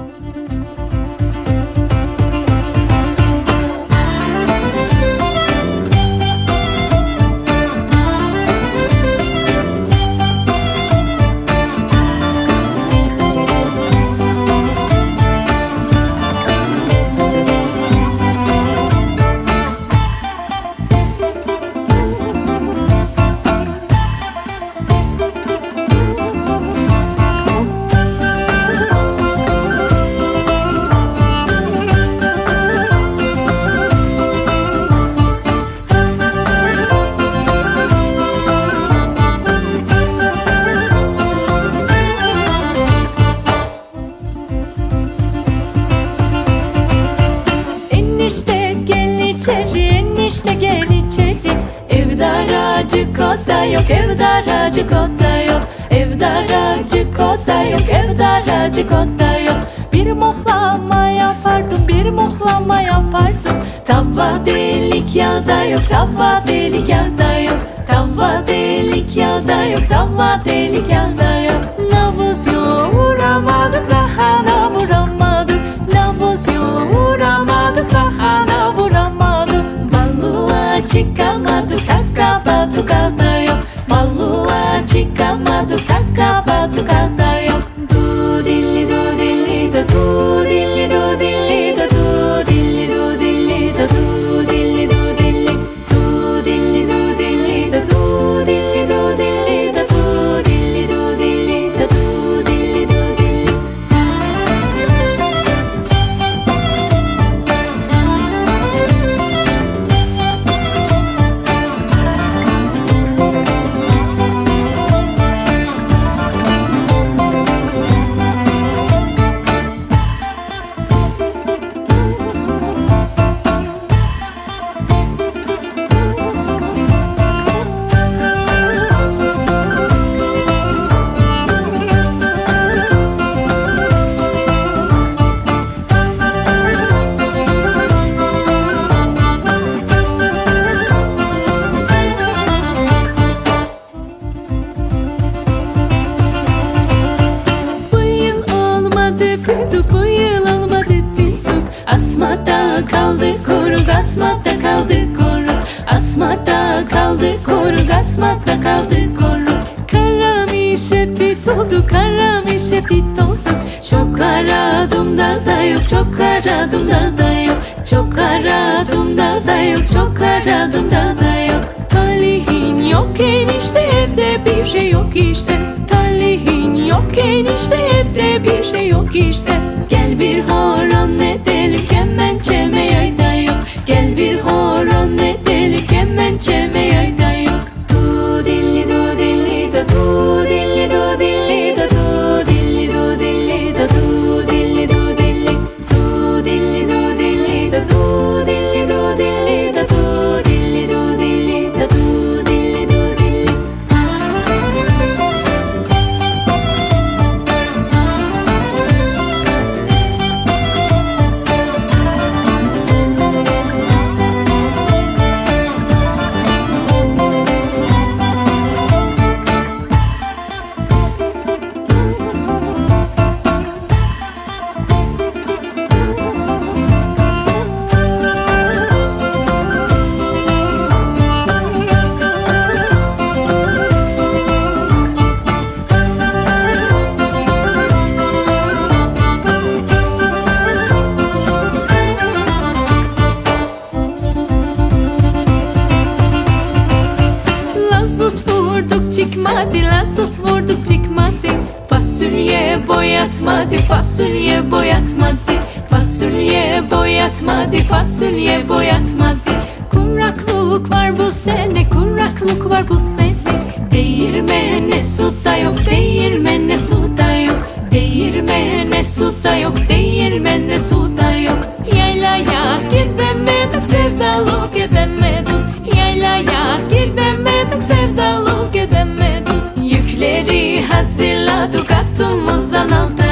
Enişte oda yok, evde aracık oda yok. Evde aracık oda yok, evde aracık oda yok. Bir muhlama yapardım, bir muhlama yapardım. Tava delik yağda yok, tava delik yağda yok. Tava delik yağda yok, tava delik yağda yok. Nabız yoğuramadık, lahana vuramadık Nabız yoğuramadık, lahana vuramadık Balığa çıkamadık, taka batukada yok Balığa çıkamadık, kaldı koruk, asmada kaldı koruk Asmada kaldı koruk, asmada kaldı koruk. Karamişe pit oldu, karamişe pit oldu. Çok aradım da da yok, çok aradım da da yok. Çok aradım da da yok, çok aradım da da yok. Talihin yok enişte evde bir şey yok işte. Talihin yok enişte evde bir şey yok işte. Gel bir horon edelim vurduk çıkmadı Lazut vurduk çıkmadı. Fasulye boyatmadı Fasulye boyatmadı. Fasulye boyatmadı Fasulye boyatmadı. Kuraklık var bu sene Kuraklık var bu sene. Değirmene su da yok Değirmene su da yok. Değirmene su da yok Değirmene another